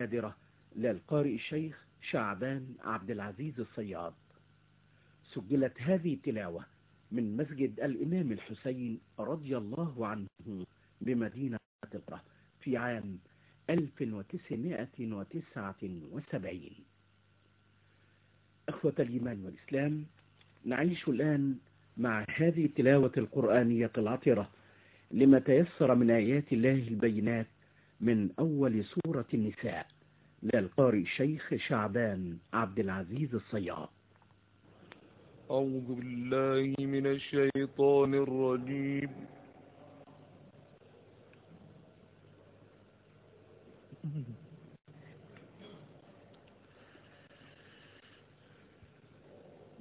نادرة للقارئ الشيخ شعبان عبد العزيز الصياد. سجلت هذه التلاوة من مسجد الإمام الحسين رضي الله عنه بمدينة القرى في عام 1979 أخوة الإيمان والإسلام نعيش الآن مع هذه التلاوة القرآنية العطرة لما تيسر من آيات الله البينات من أول سورة النساء للقارئ الشيخ شعبان عبد العزيز الصياد. أعوذ بالله من الشيطان الرجيم.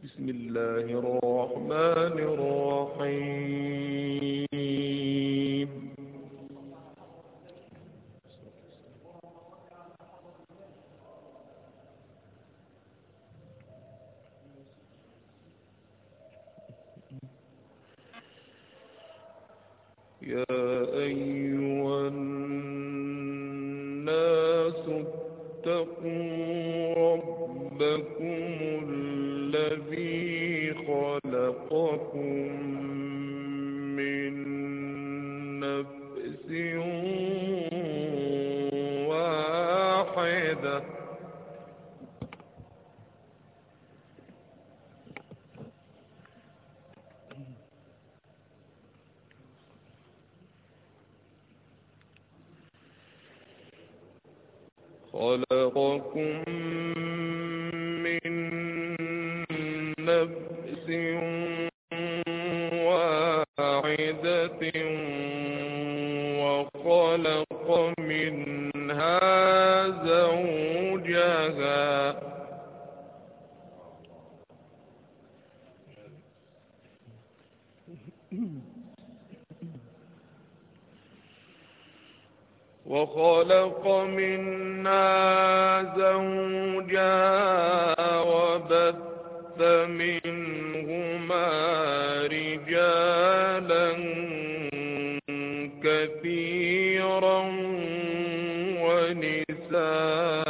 بسم الله الرحمن الرحيم. يا أيها رجالا كثيرا ونساء.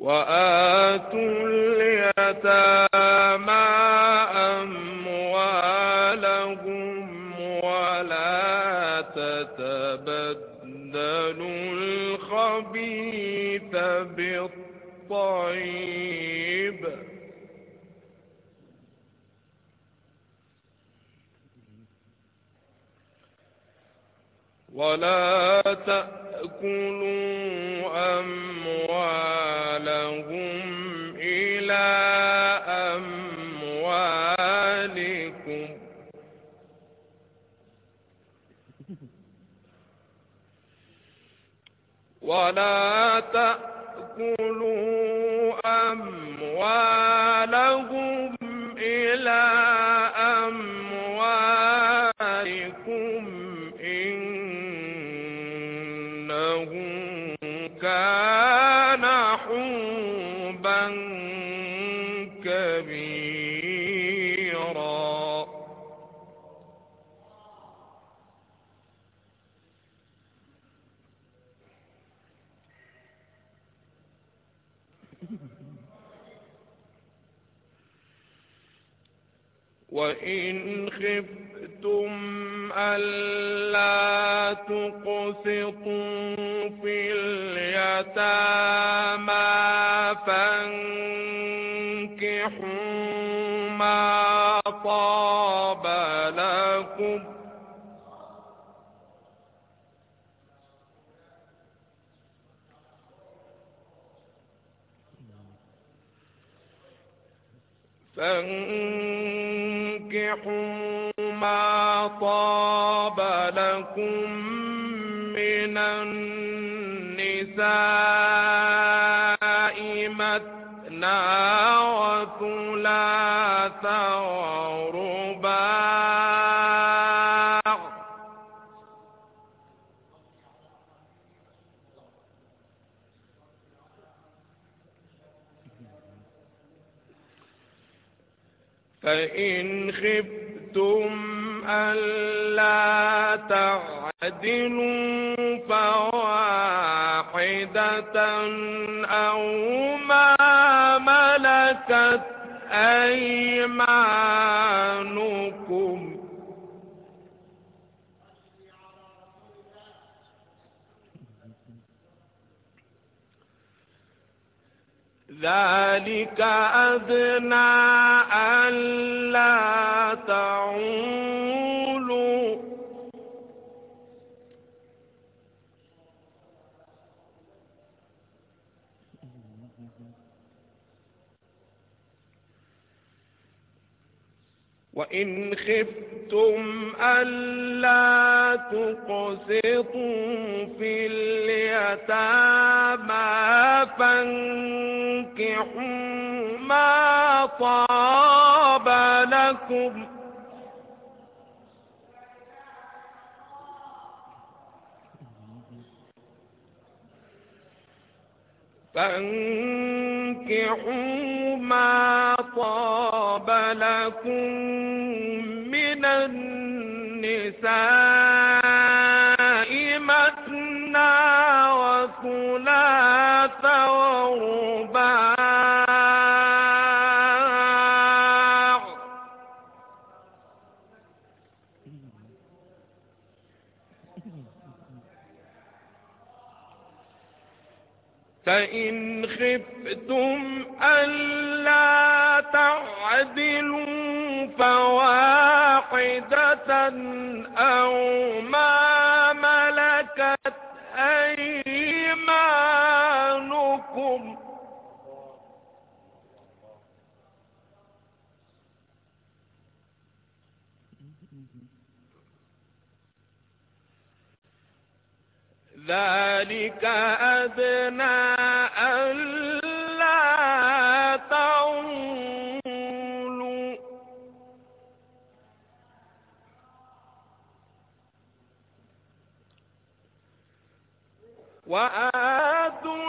وآتوا اليتامى أموالهم ولا تتبدلوا الخبيث بالطيب. ولا تأكلوا ولا تأكلوا أموالهم إلى أموالكم. وإن خفتم ألا تقسطوا في اليتامى فانكحوا ما طاب لكم فانكحوا ما طاب لكم من النساء مثنى وثلاث ورباع فإن خفتم ألا تعدلوا فواحدة أو ما ملكت أيمانكم ذلك أدنى ألا تعولوا. وإن خفتم ألا تقسطوا في اليتامى فانكحوا ما طاب لكم فانكحوا ما طاب لكم من النساء تعدلوا فواحدة أو ما ملكت أيمانكم. ذلك أدنى ألا وآتوا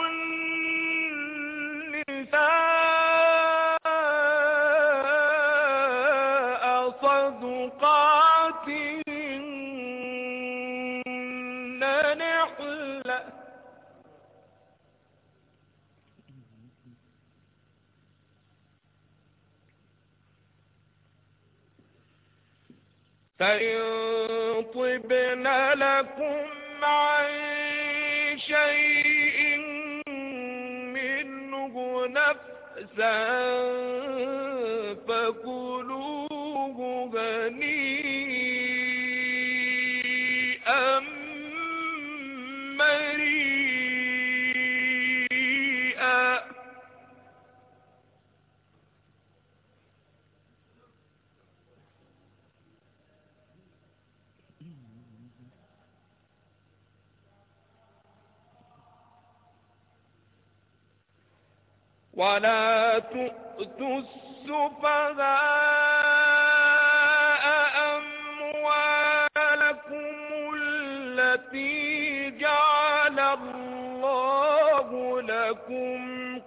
التي جعل الله لكم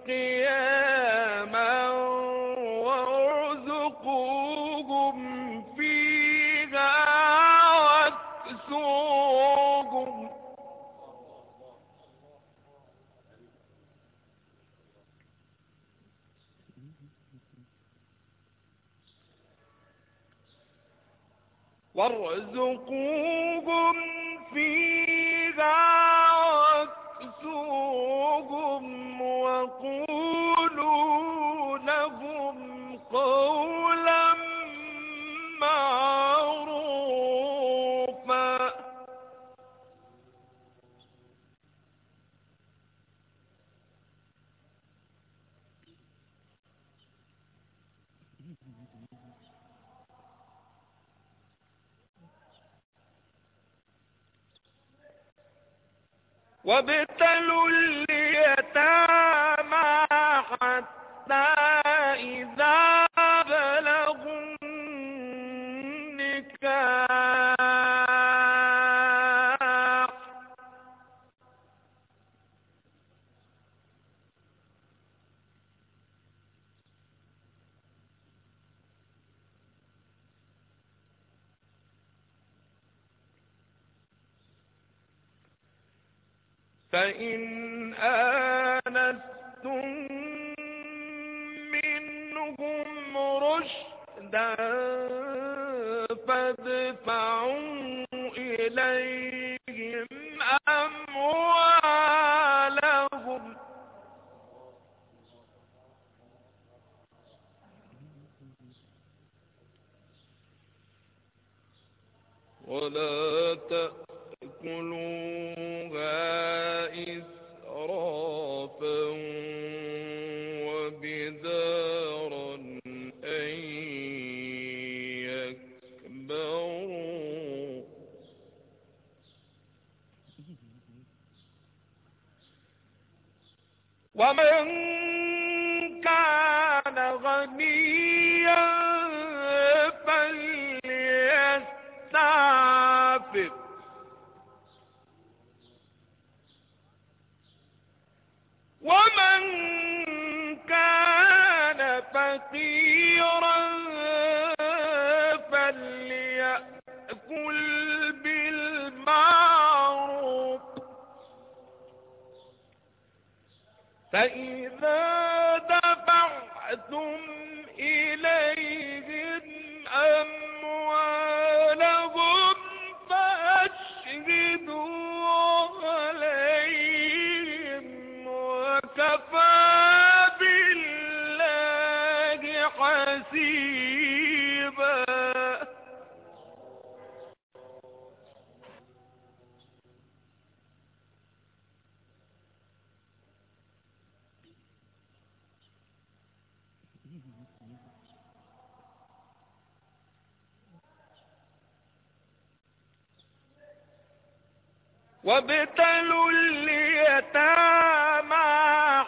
قياما وارزقوهم فيها واكسوهم. وارزقوهم وابتلوا اليتامى حتى إذا بلغوا النكاح. فليستعفف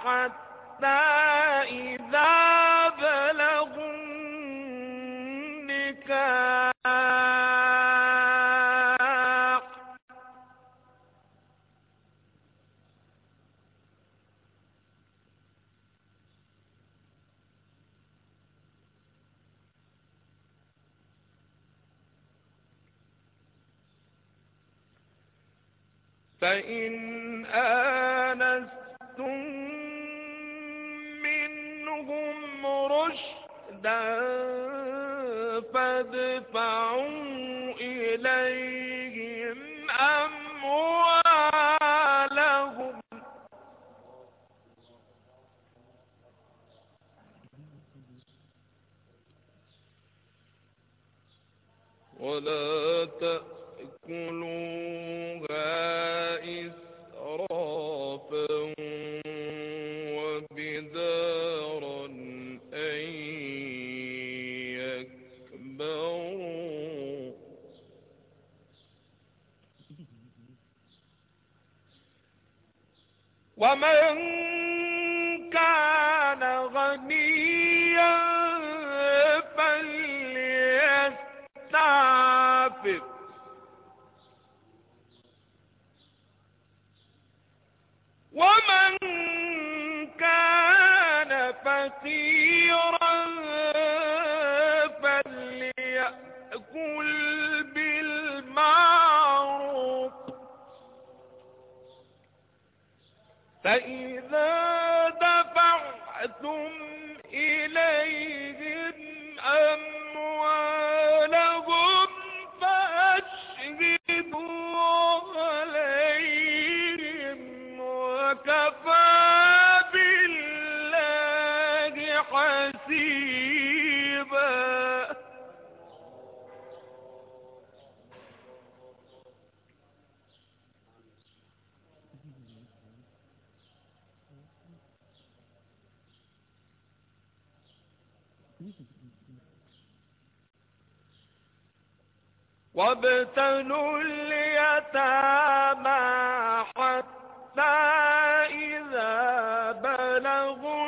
حتى إذا بلغوا النكاح فإن آنستم رشدا فادفعوا إليهم أموالهم. ولا تأكلوها ومن كان غنيا فليستعفف. ومن كان فقيرا فإذا وابتلوا اليتامى حتى إذا بلغوا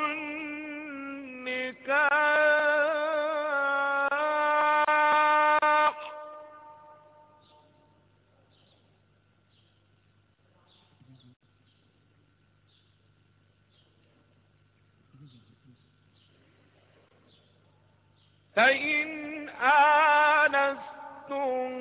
النكاح. فإن آنستم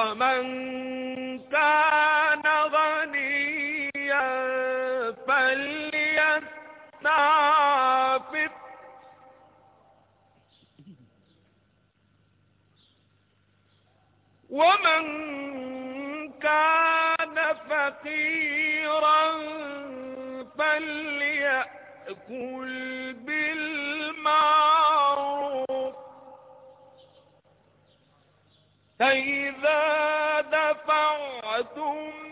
ومن كان غنيا فليستعفف ومن كان فقيرا فليأكل بالمعروف فإذا دفعتم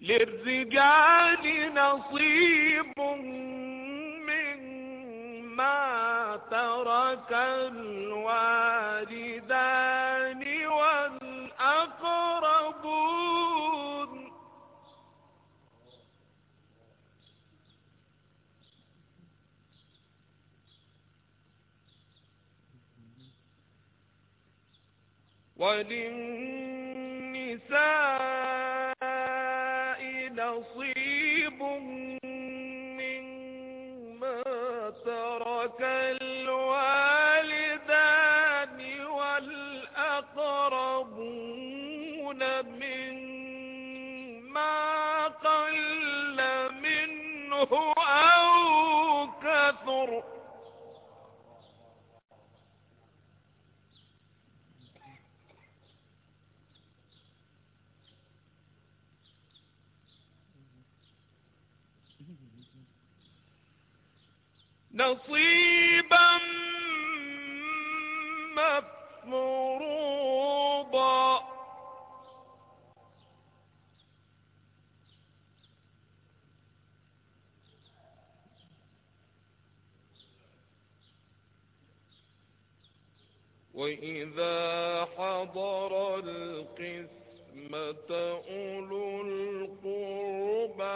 للرجال نصيب مما ترك الوالدان والأقربون. وللنساء نصيبا مفروضا. وإذا حضر القسمة أولو القربى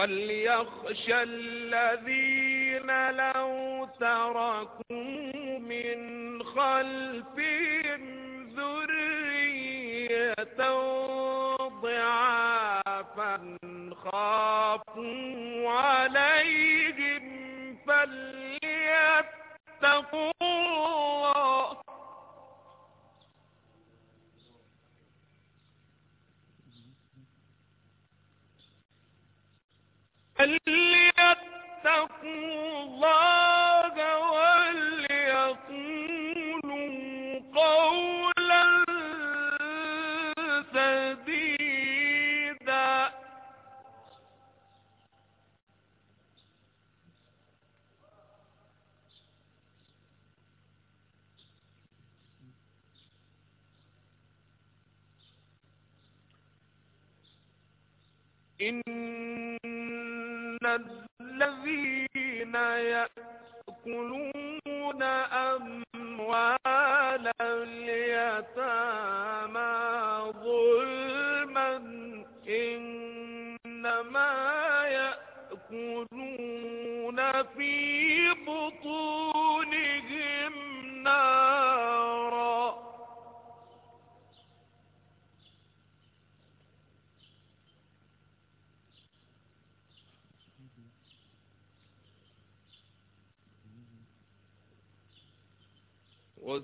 وليخشى الذين لو تركوا من خلفهم ذرية ضعافا خافوا عليهم فليتقوا الله وليقولوا قولا سديدا إن الذين يأكلون أموال اليتامى ظلما إنما يأكلون في بطون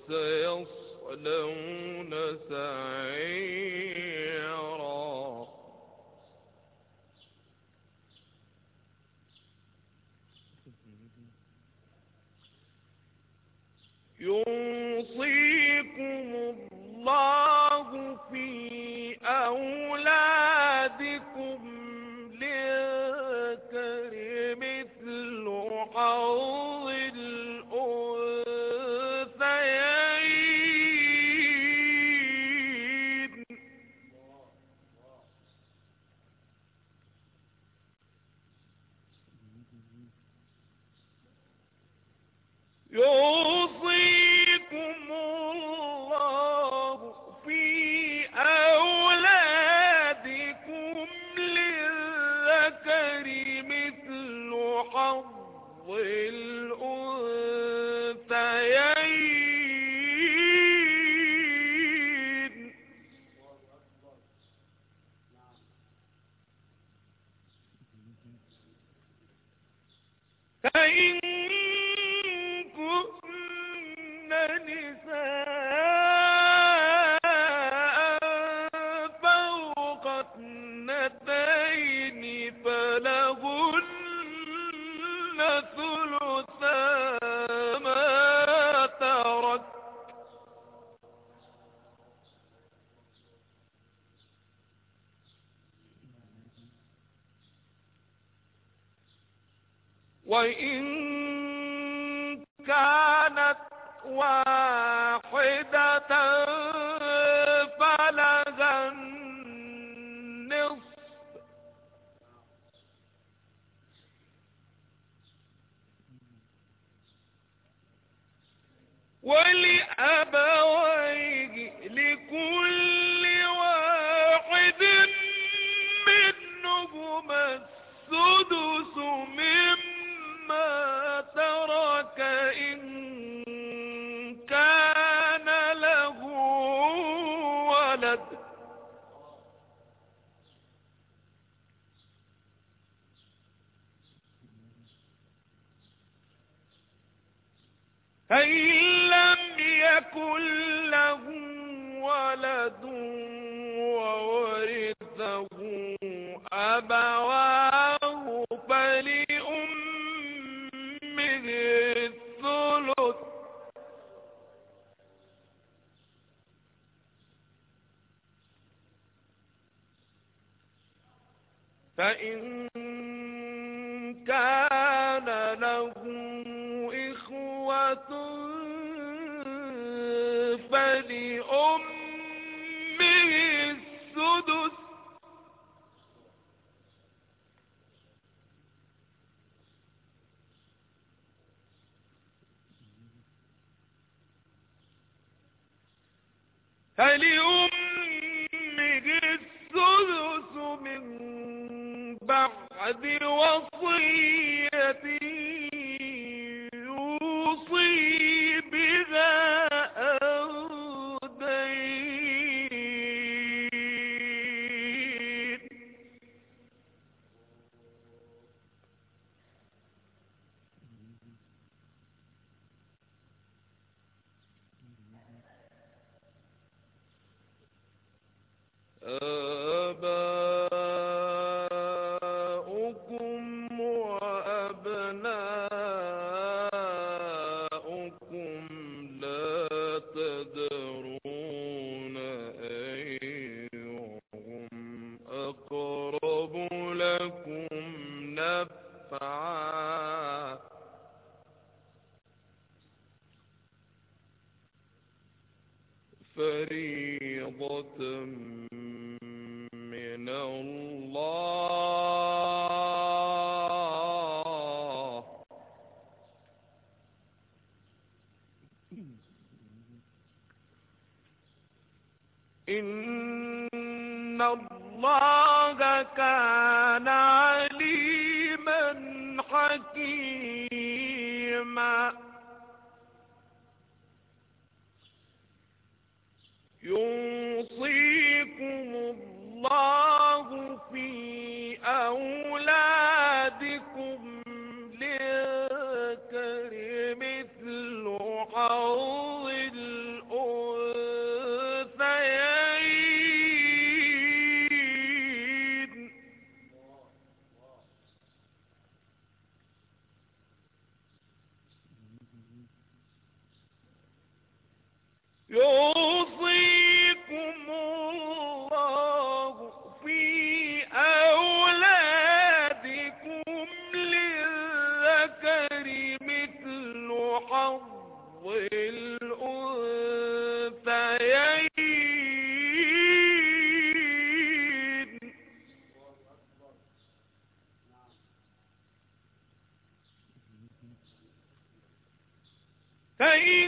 the وقض الأمور السدس. فليمد الثلث من بعد وصية يوصي إن الله كان عليما حكيما. يوم كيف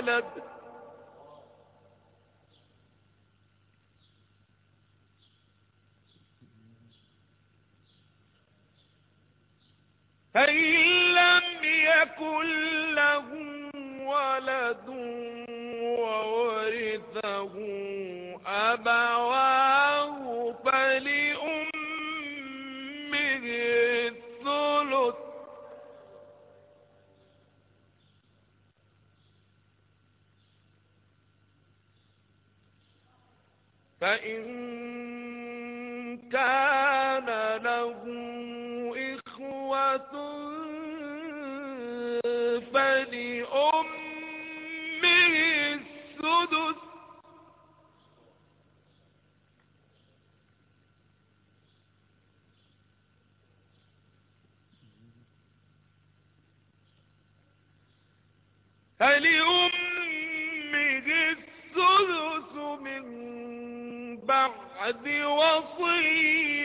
الولد فإن كان له إخوة فلأمه السدس فلأمه بعد وصيه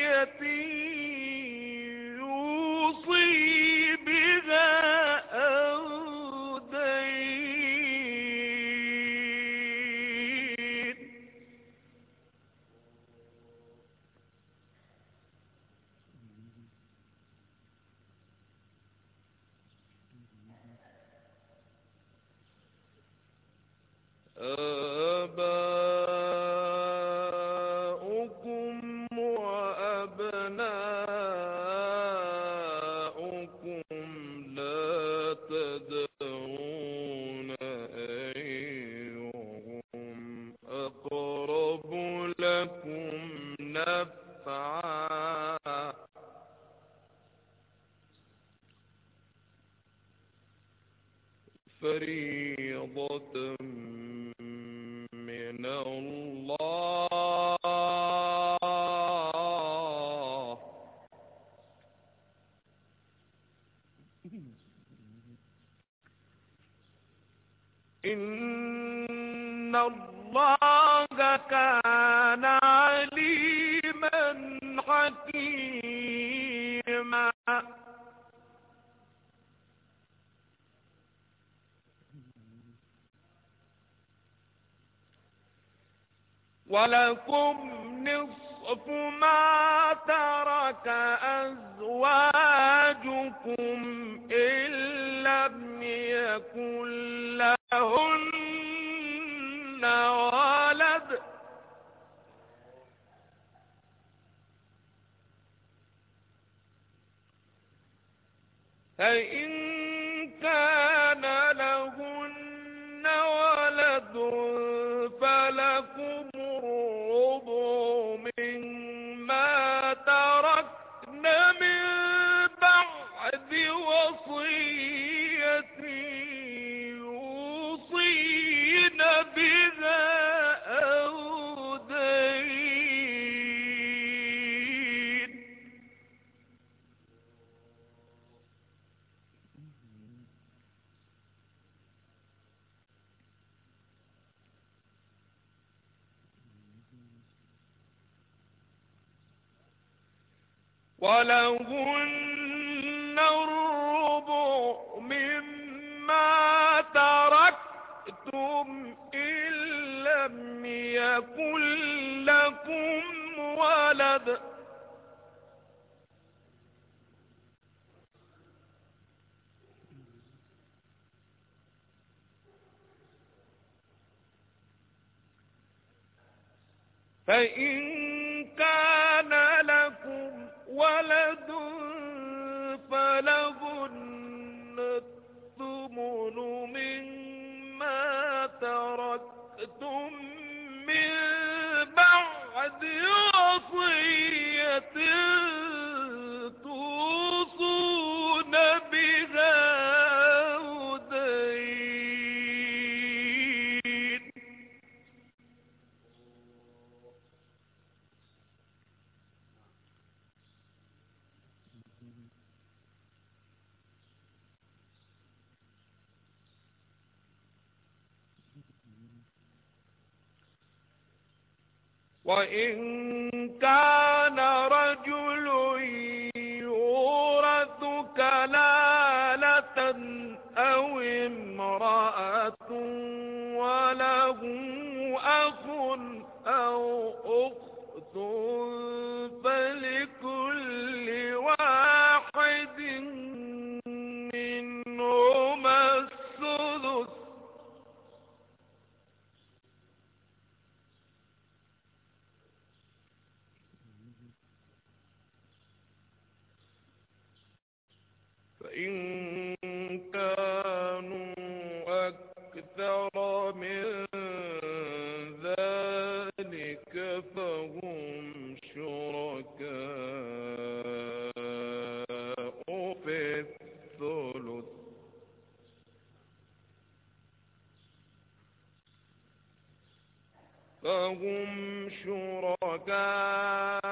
ولكم نصف ما ترك أزواجكم إن لم يكن لهن ولد. فإن كان ولهن الربع مما تركتم إن لم يكن لكم ولد. فإن كان لكم ولد فلهن الثمن مما تركتم وإن كان فهم شركاء في الثلث فهم شركاء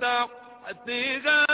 تحتها